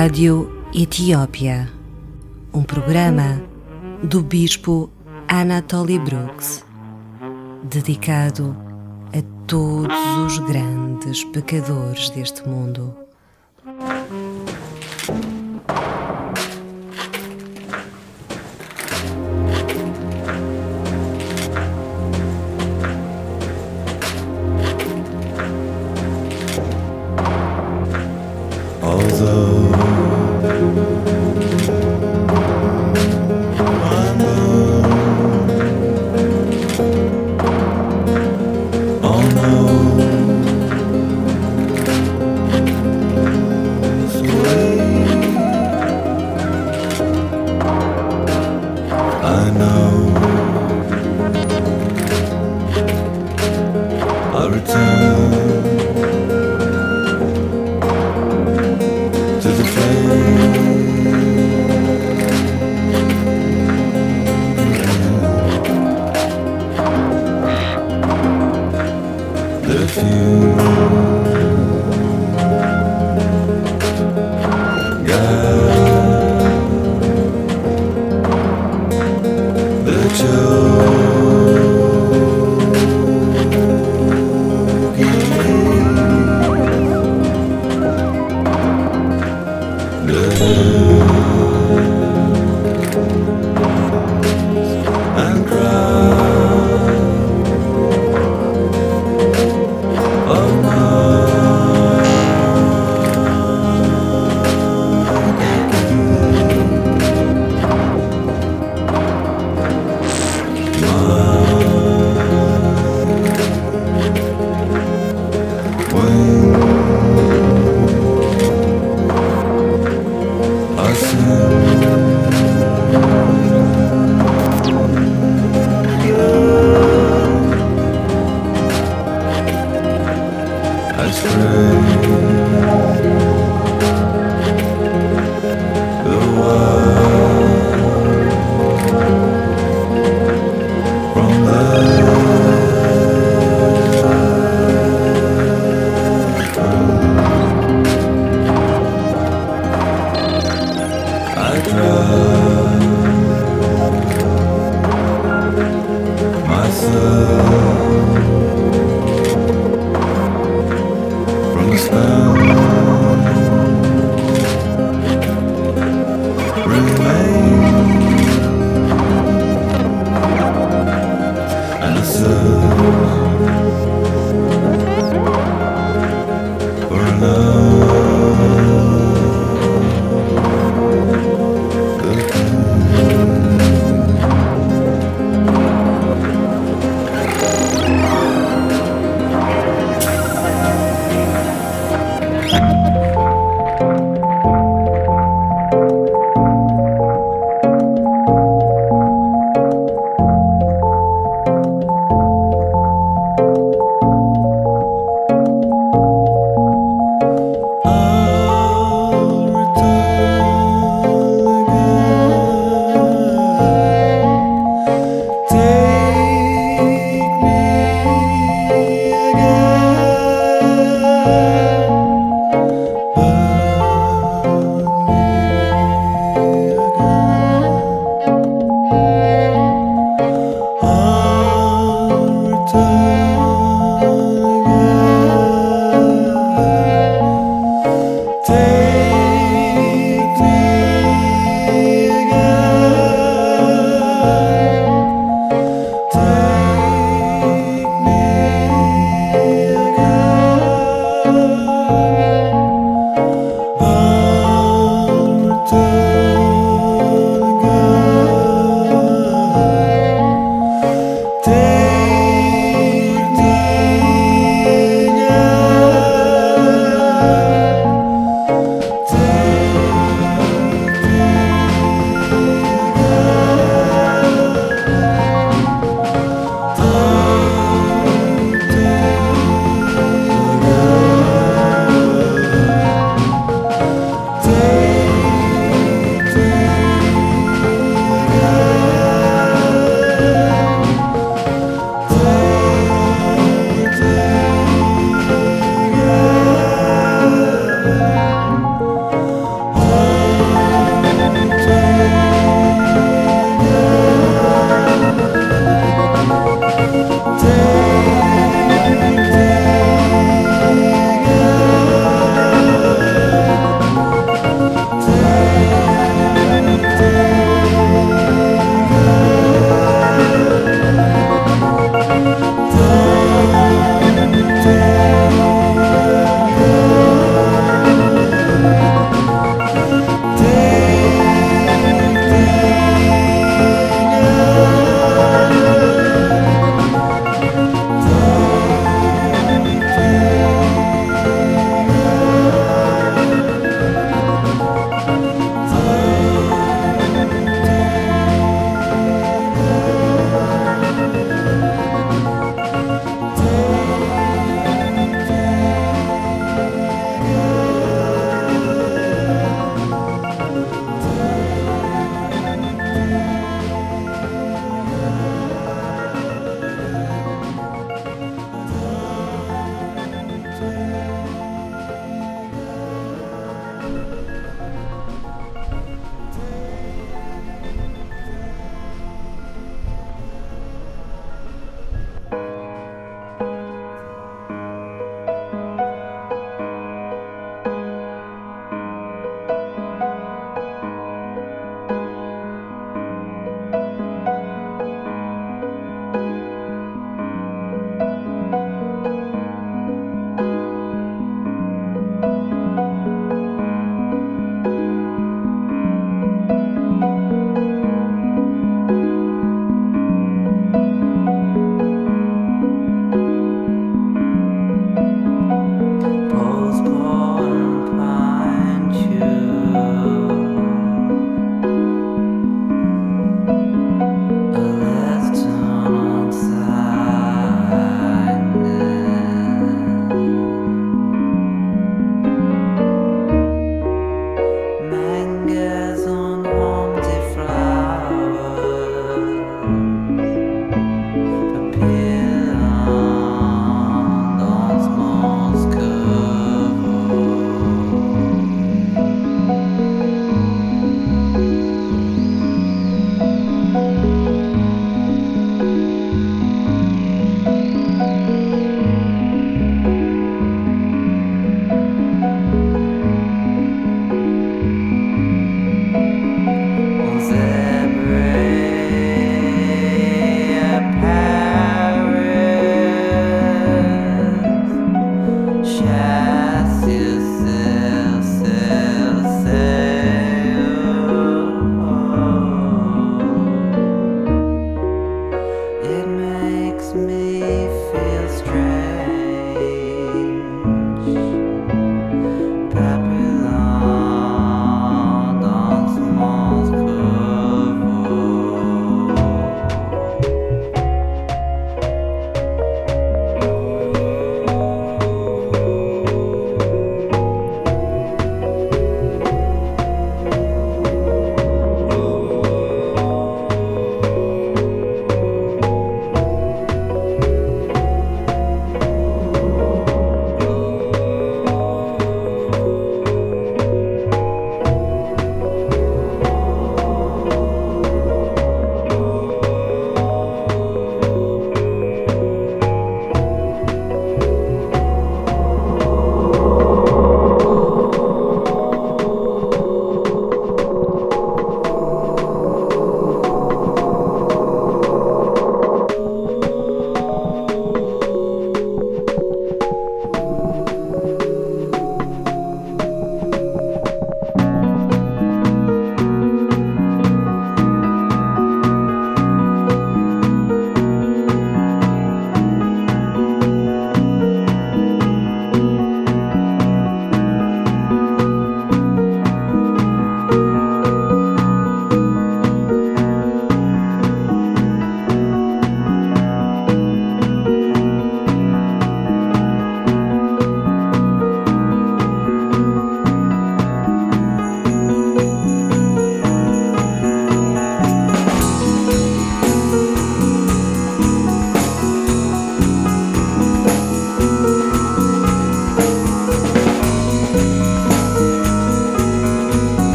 Rádio Etiópia, um programa do Bispo Anatoly Brooks, dedicado a todos os grandes pecadores deste mundo.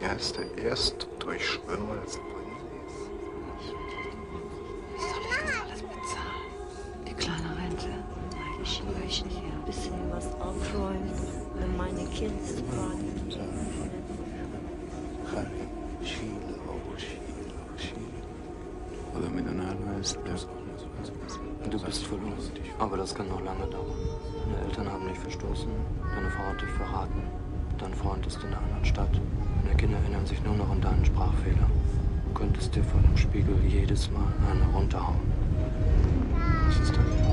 Er ist der erste Durchschwimmer des Brennsees. Ich soll jetzt alles bezahlen. Die kleine Rente. Ich möchte hier ein bisschen was aufräumen, wenn meine Kids fragen. Oh, Oder mit einer heißt Du bist verloren. Aber das kann noch lange dauern. Deine Eltern haben dich verstoßen, deine Frau hat dich verraten. Dein Freund ist in einer anderen Stadt. Deine Kinder erinnern sich nur noch an deinen Sprachfehler. Du könntest dir vor dem Spiegel jedes Mal eine runterhauen. Was ist der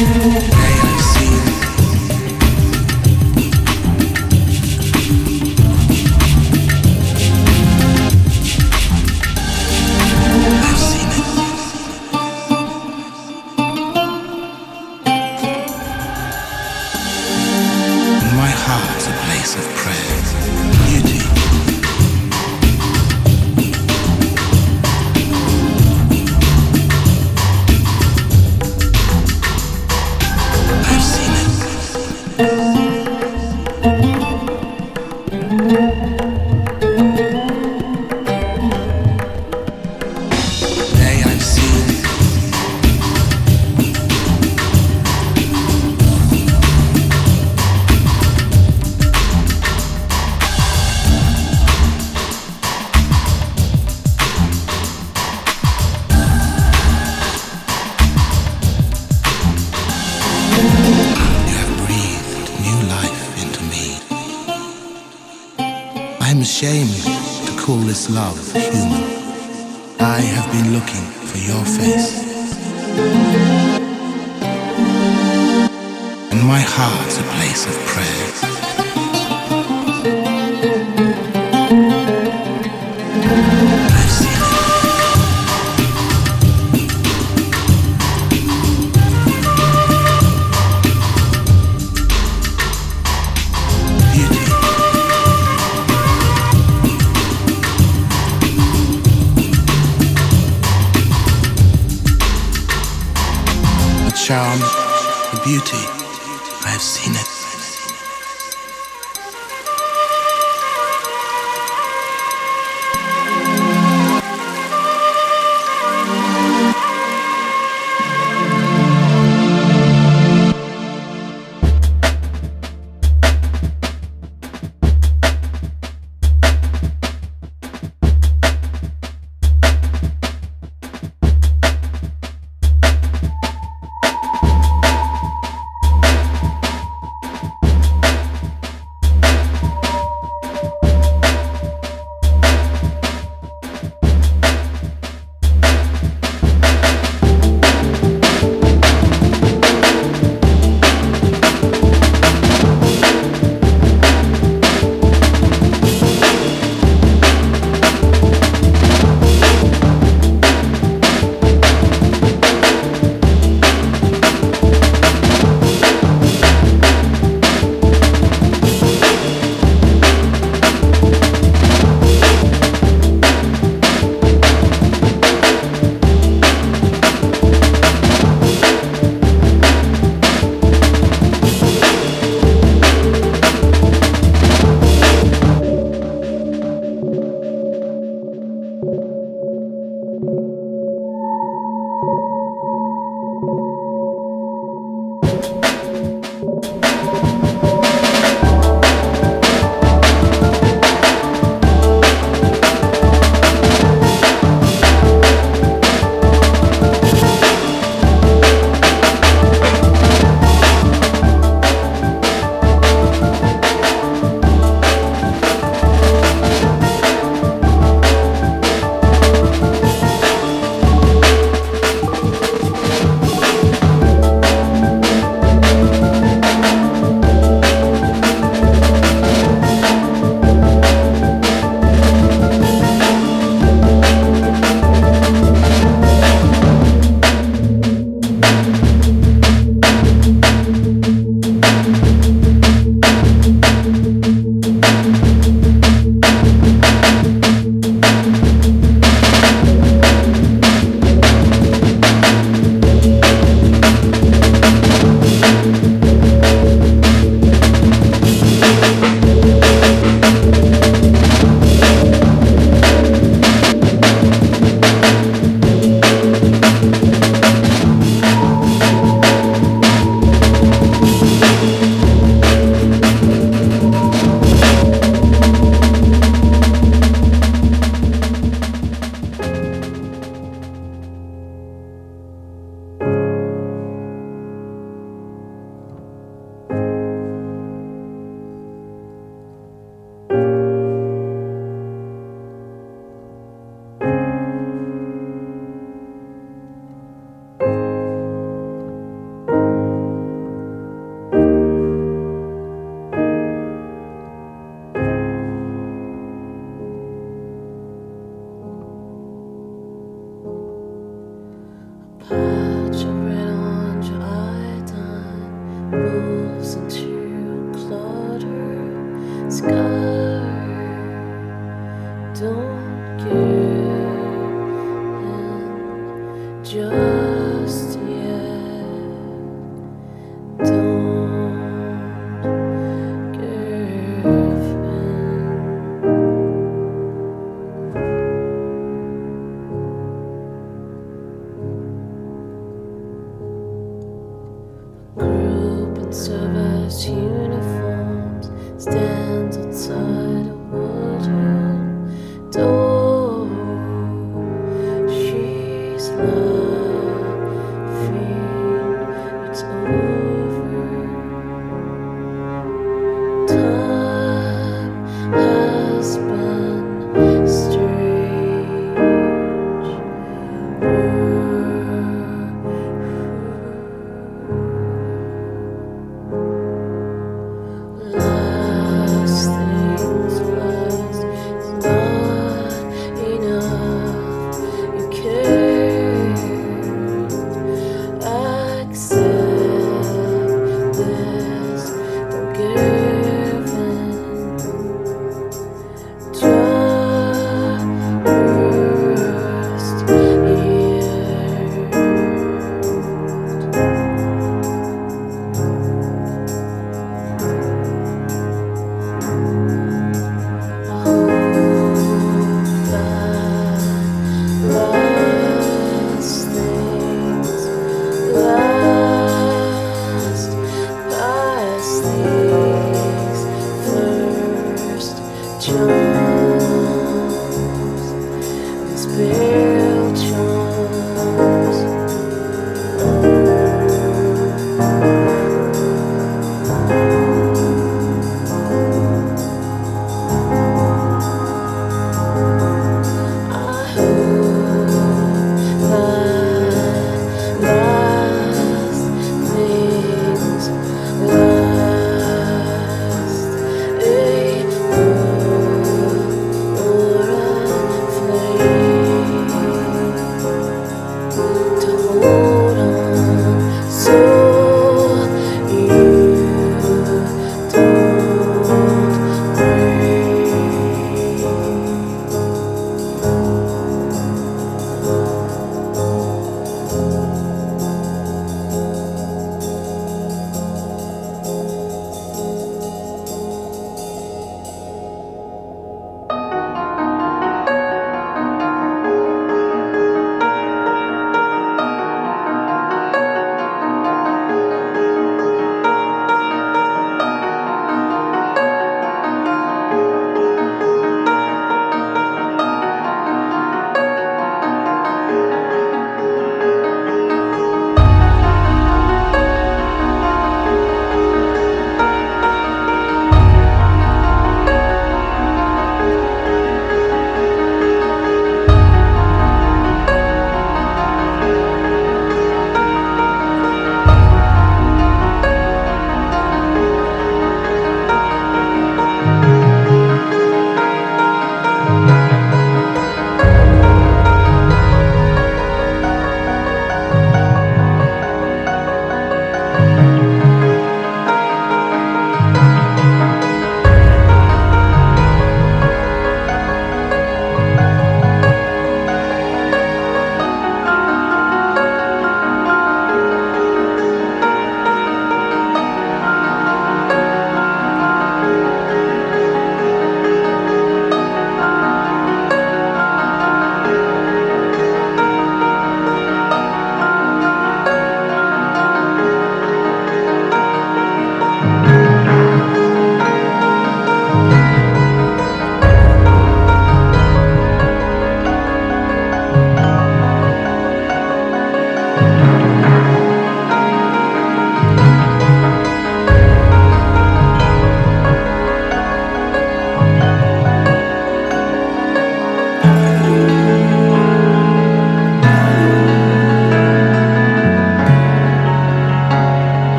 you.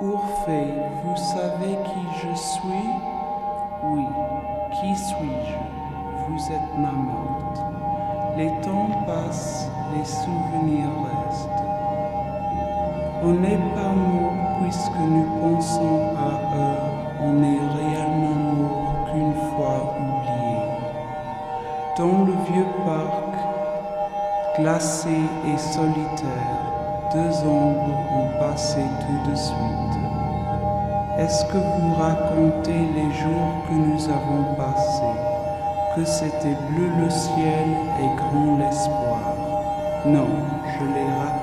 Urfei, vous savez qui je suis? Oui, qui suis-je? Vous êtes ma morte. Les temps passent, les souvenirs restent. On n'est pas mort puisque nous pensons à eux. On n'est réellement mort qu'une fois oublié. Dans le vieux parc, glacé et solitaire, deux ombres ont passé tout de suite. Est-ce que vous racontez les jours que nous avons passés, que c'était bleu le ciel et grand l'espoir Non, je les raconte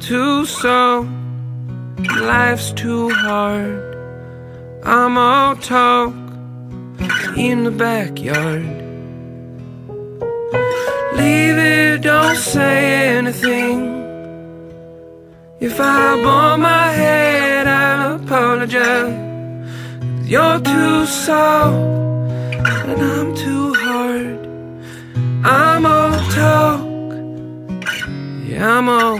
too soft, life's too hard. I'm all talk in the backyard. Leave it, don't say anything. If I bump my head, I'll apologize. You're too soft, and I'm too hard. I'm all talk, yeah, I'm all. I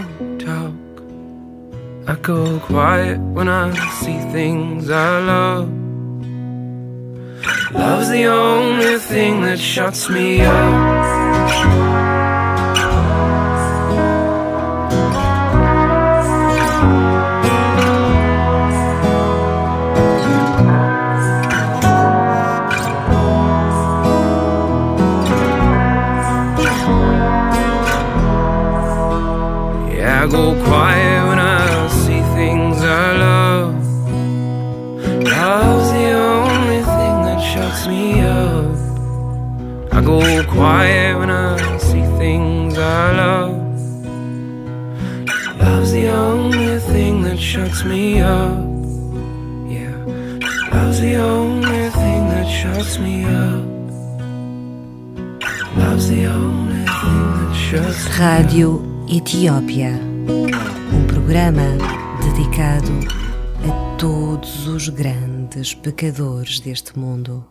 go quiet when I see things I love. Love's the only thing that shuts me up. Quiet when I see things I love. Love's the only thing that shuts me up. Yeah, love's the only thing that shuts me up. Love's the only thing that shuts me up. Rádio Etiópia. Um programa dedicado a todos os grandes pecadores deste mundo.